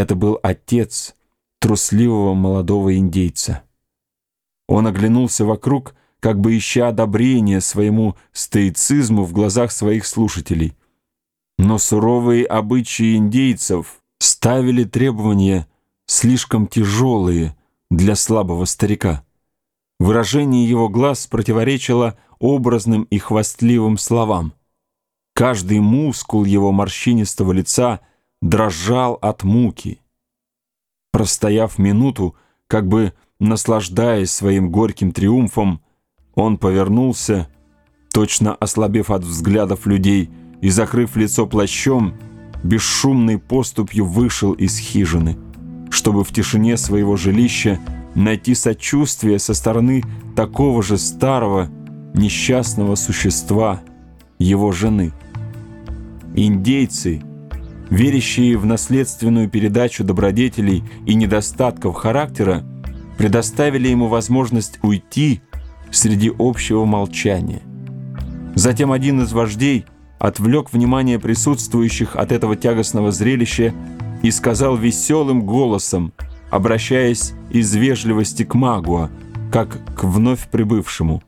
Это был отец трусливого молодого индейца. Он оглянулся вокруг, как бы ища одобрения своему стоицизму в глазах своих слушателей. Но суровые обычаи индейцев ставили требования слишком тяжелые для слабого старика. Выражение его глаз противоречило образным и хвастливым словам. Каждый мускул его морщинистого лица дрожал от муки. Простояв минуту, как бы наслаждаясь своим горьким триумфом, он повернулся, точно ослабев от взглядов людей и, закрыв лицо плащом, бесшумной поступью вышел из хижины, чтобы в тишине своего жилища найти сочувствие со стороны такого же старого, несчастного существа, его жены. Индейцы, верящие в наследственную передачу добродетелей и недостатков характера, предоставили ему возможность уйти среди общего молчания. Затем один из вождей отвлек внимание присутствующих от этого тягостного зрелища и сказал веселым голосом, обращаясь из вежливости к Магуа, как к вновь прибывшему.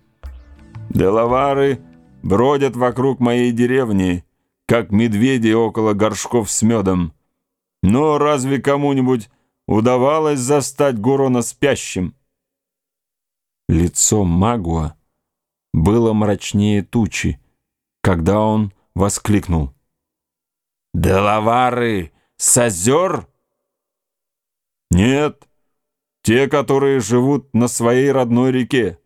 «Делавары бродят вокруг моей деревни, как медведи около горшков с медом. Но разве кому-нибудь удавалось застать Гурона спящим?» Лицо Магуа было мрачнее тучи, когда он воскликнул. «Делавары с озер?» «Нет, те, которые живут на своей родной реке.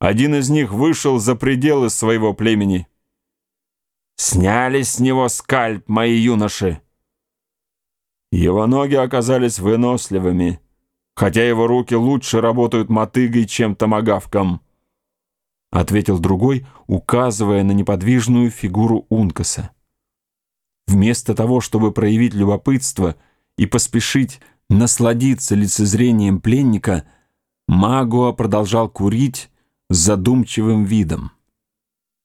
Один из них вышел за пределы своего племени». «Сняли с него скальп мои юноши!» Его ноги оказались выносливыми, хотя его руки лучше работают мотыгой, чем томагавком, ответил другой, указывая на неподвижную фигуру Ункаса. Вместо того, чтобы проявить любопытство и поспешить насладиться лицезрением пленника, Магуа продолжал курить с задумчивым видом.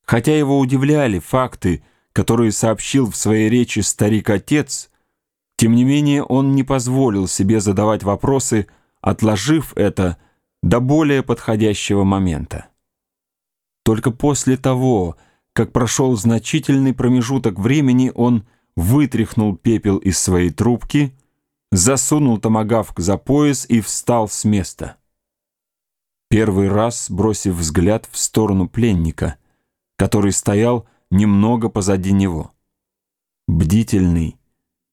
Хотя его удивляли факты, которые сообщил в своей речи старик-отец, тем не менее он не позволил себе задавать вопросы, отложив это до более подходящего момента. Только после того, как прошел значительный промежуток времени, он вытряхнул пепел из своей трубки, засунул томагавк за пояс и встал с места. Первый раз бросив взгляд в сторону пленника, который стоял немного позади него. Бдительный,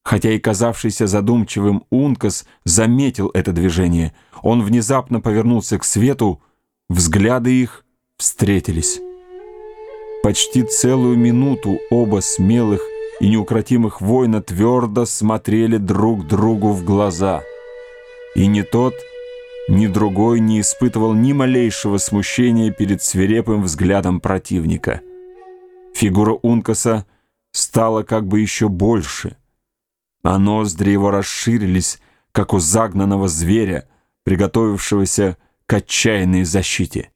хотя и казавшийся задумчивым Ункас заметил это движение. Он внезапно повернулся к свету, взгляды их встретились. Почти целую минуту оба смелых и неукротимых воина твердо смотрели друг другу в глаза. И ни тот, ни другой не испытывал ни малейшего смущения перед свирепым взглядом противника. Фигура Ункаса стала как бы еще больше, а ноздри его расширились, как у загнанного зверя, приготовившегося к отчаянной защите.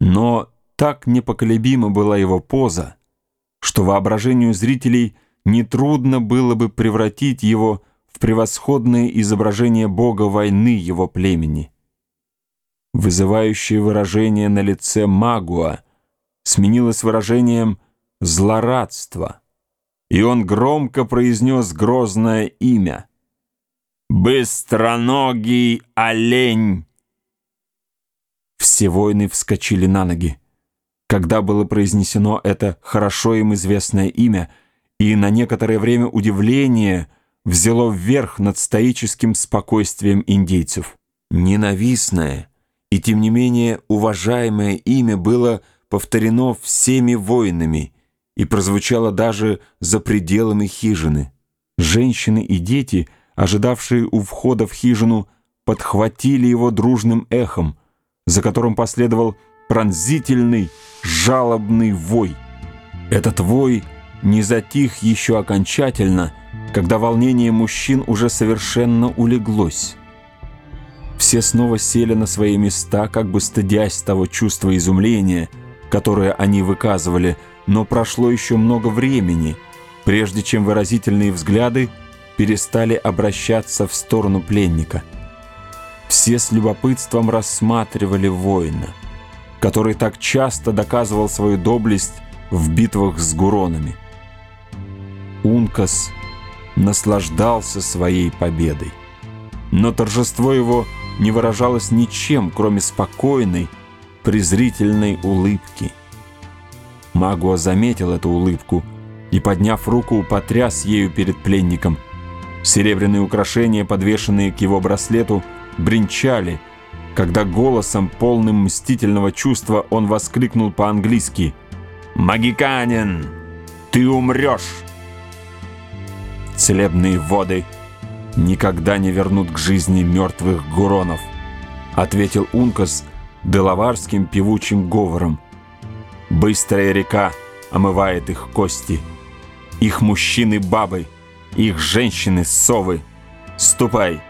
Но так непоколебима была его поза, что воображению зрителей – нетрудно было бы превратить его в превосходное изображение бога войны его племени. Вызывающее выражение на лице Магуа сменилось выражением злорадства, и он громко произнес грозное имя «Быстроногий олень!» Все воины вскочили на ноги. Когда было произнесено это хорошо им известное имя — и на некоторое время удивление взяло вверх над стоическим спокойствием индейцев. Ненавистное и, тем не менее, уважаемое имя было повторено всеми воинами и прозвучало даже за пределами хижины. Женщины и дети, ожидавшие у входа в хижину, подхватили его дружным эхом, за которым последовал пронзительный, жалобный вой. Этот вой — не затих еще окончательно, когда волнение мужчин уже совершенно улеглось. Все снова сели на свои места, как бы стыдясь того чувства изумления, которое они выказывали, но прошло еще много времени, прежде чем выразительные взгляды перестали обращаться в сторону пленника. Все с любопытством рассматривали воина, который так часто доказывал свою доблесть в битвах с гуронами. Ункас наслаждался своей победой, но торжество его не выражалось ничем, кроме спокойной, презрительной улыбки. Магуа заметил эту улыбку и, подняв руку, потряс ею перед пленником. Серебряные украшения, подвешенные к его браслету, бренчали, когда голосом, полным мстительного чувства, он воскликнул по-английски «Магиканин, ты умрешь!» Целебные воды никогда не вернут к жизни мертвых гуронов, ответил Ункас делаварским певучим говором. Быстрая река омывает их кости, их мужчины-бабы, их женщины-совы. Ступай,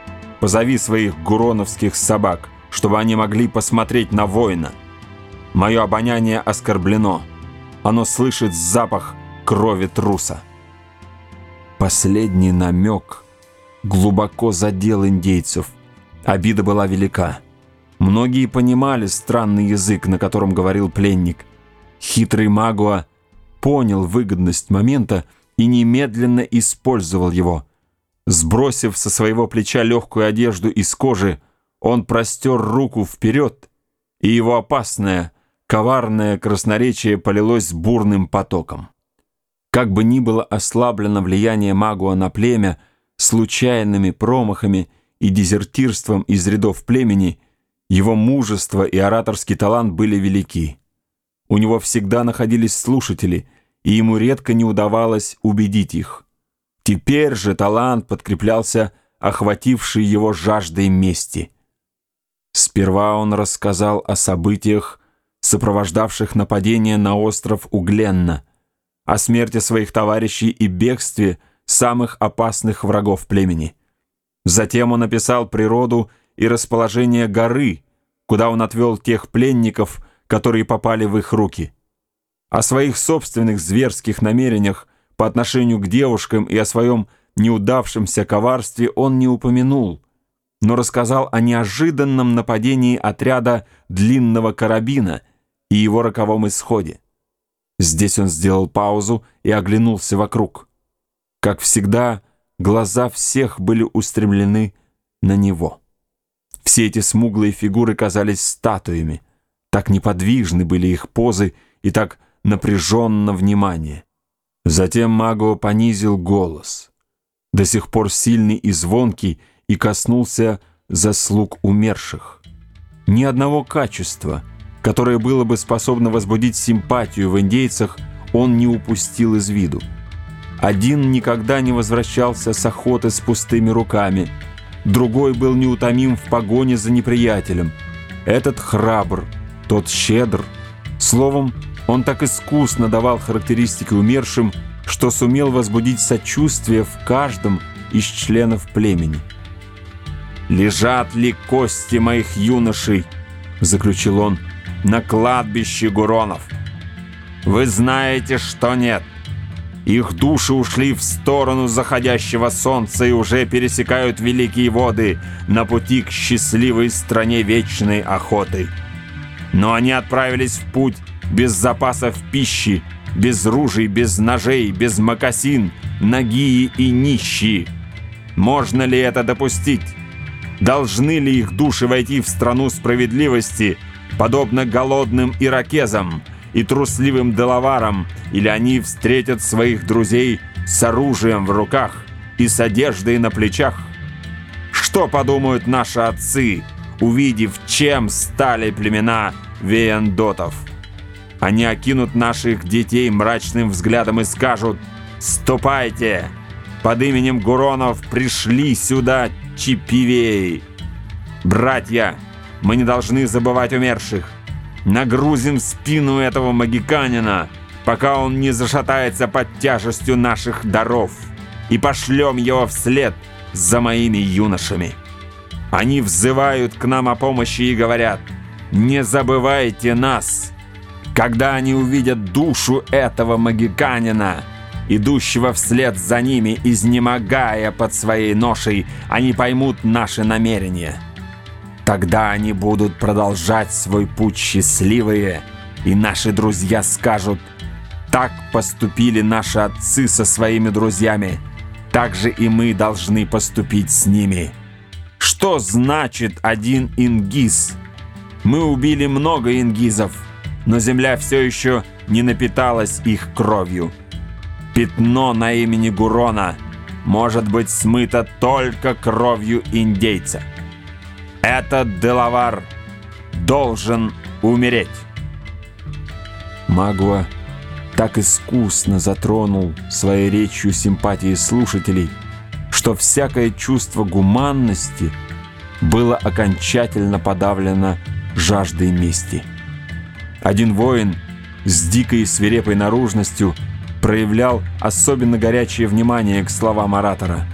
позови своих гуроновских собак, чтобы они могли посмотреть на воина. Мое обоняние оскорблено. Оно слышит запах крови труса. Последний намек глубоко задел индейцев. Обида была велика. Многие понимали странный язык, на котором говорил пленник. Хитрый Магуа понял выгодность момента и немедленно использовал его. Сбросив со своего плеча легкую одежду из кожи, он простер руку вперед, и его опасное, коварное красноречие полилось бурным потоком. Как бы ни было ослаблено влияние Магуа на племя случайными промахами и дезертирством из рядов племени, его мужество и ораторский талант были велики. У него всегда находились слушатели, и ему редко не удавалось убедить их. Теперь же талант подкреплялся охватившей его жаждой мести. Сперва он рассказал о событиях, сопровождавших нападение на остров Угленна, о смерти своих товарищей и бегстве самых опасных врагов племени. Затем он описал природу и расположение горы, куда он отвел тех пленников, которые попали в их руки. О своих собственных зверских намерениях по отношению к девушкам и о своем неудавшемся коварстве он не упомянул, но рассказал о неожиданном нападении отряда длинного карабина и его роковом исходе. Здесь он сделал паузу и оглянулся вокруг. Как всегда, глаза всех были устремлены на него. Все эти смуглые фигуры казались статуями. Так неподвижны были их позы и так напряженно внимание. Затем Маго понизил голос, до сих пор сильный и звонкий, и коснулся заслуг умерших. Ни одного качества — которое было бы способно возбудить симпатию в индейцах, он не упустил из виду. Один никогда не возвращался с охоты с пустыми руками, другой был неутомим в погоне за неприятелем. Этот храбр, тот щедр. Словом, он так искусно давал характеристики умершим, что сумел возбудить сочувствие в каждом из членов племени. «Лежат ли кости моих юношей?» — заключил он — на кладбище Гуронов. Вы знаете, что нет. Их души ушли в сторону заходящего солнца и уже пересекают великие воды на пути к счастливой стране вечной охоты. Но они отправились в путь без запасов пищи, без ружей, без ножей, без мокасин, ноги и нищие. Можно ли это допустить? Должны ли их души войти в страну справедливости – подобно голодным иракезам и трусливым делаварам, или они встретят своих друзей с оружием в руках и с одеждой на плечах? Что подумают наши отцы, увидев, чем стали племена веяндотов? Они окинут наших детей мрачным взглядом и скажут «Ступайте! Под именем Гуронов пришли сюда чипивей!» Братья, мы не должны забывать умерших. Нагрузим спину этого магиканина, пока он не зашатается под тяжестью наших даров, и пошлем его вслед за моими юношами. Они взывают к нам о помощи и говорят, «Не забывайте нас!» Когда они увидят душу этого магиканина, идущего вслед за ними, изнемогая под своей ношей, они поймут наши намерения. Тогда они будут продолжать свой путь счастливые, и наши друзья скажут, так поступили наши отцы со своими друзьями, так же и мы должны поступить с ними. Что значит один ингиз? Мы убили много ингизов, но земля все еще не напиталась их кровью. Пятно на имени Гурона может быть смыто только кровью индейца. Этот Делавар должен умереть. Магуа так искусно затронул своей речью симпатии слушателей, что всякое чувство гуманности было окончательно подавлено жаждой мести. Один воин с дикой и свирепой наружностью проявлял особенно горячее внимание к словам оратора.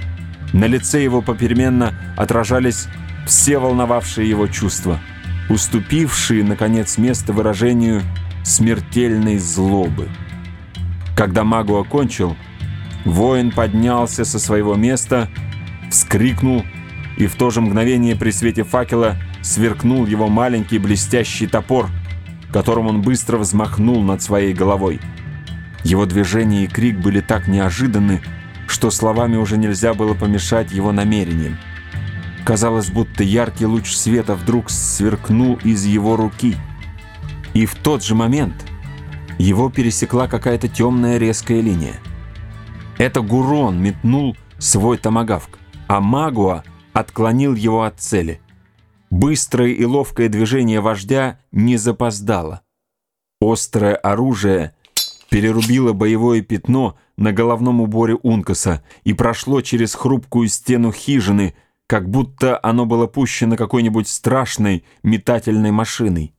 На лице его попеременно отражались все волновавшие его чувства, уступившие, наконец, место выражению смертельной злобы. Когда магу окончил, воин поднялся со своего места, вскрикнул, и в то же мгновение при свете факела сверкнул его маленький блестящий топор, которым он быстро взмахнул над своей головой. Его движение и крик были так неожиданны, что словами уже нельзя было помешать его намерениям. Казалось, будто яркий луч света вдруг сверкнул из его руки. И в тот же момент его пересекла какая-то темная резкая линия. Это Гурон метнул свой томагавк, а Магуа отклонил его от цели. Быстрое и ловкое движение вождя не запоздало. Острое оружие перерубило боевое пятно на головном уборе Ункаса и прошло через хрупкую стену хижины, как будто оно было пущено какой-нибудь страшной метательной машиной.